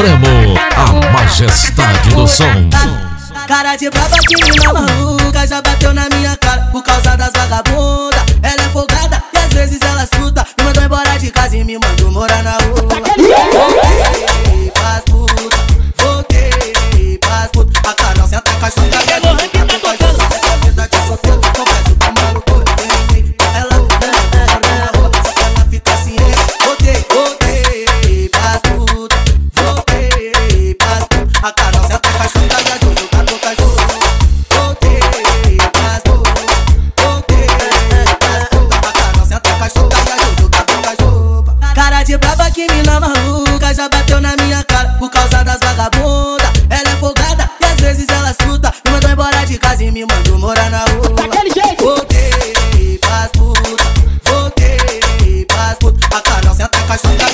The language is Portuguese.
Supremo, a majestade do som. Cara de brava que mina maluca Já bateu na minha cara por causa das vagabundas Ela é folgada e às vezes ela suta Me mandou embora de casa e me mandou morar na rua A Carol senta com a chunga e a Jojo tá com cachorro Voltei puta, voltei puta A Carol senta com a chunga e a Jojo tá com cachorro Cara de brava que mina maluca Já bateu na minha cara por causa das vagabundas Ela é folgada e às vezes ela suta Me mandou embora de casa e me mandou morar na rua. Daquele jeito. Voltei pras puta, voltei pras puta A Carol senta com a chunga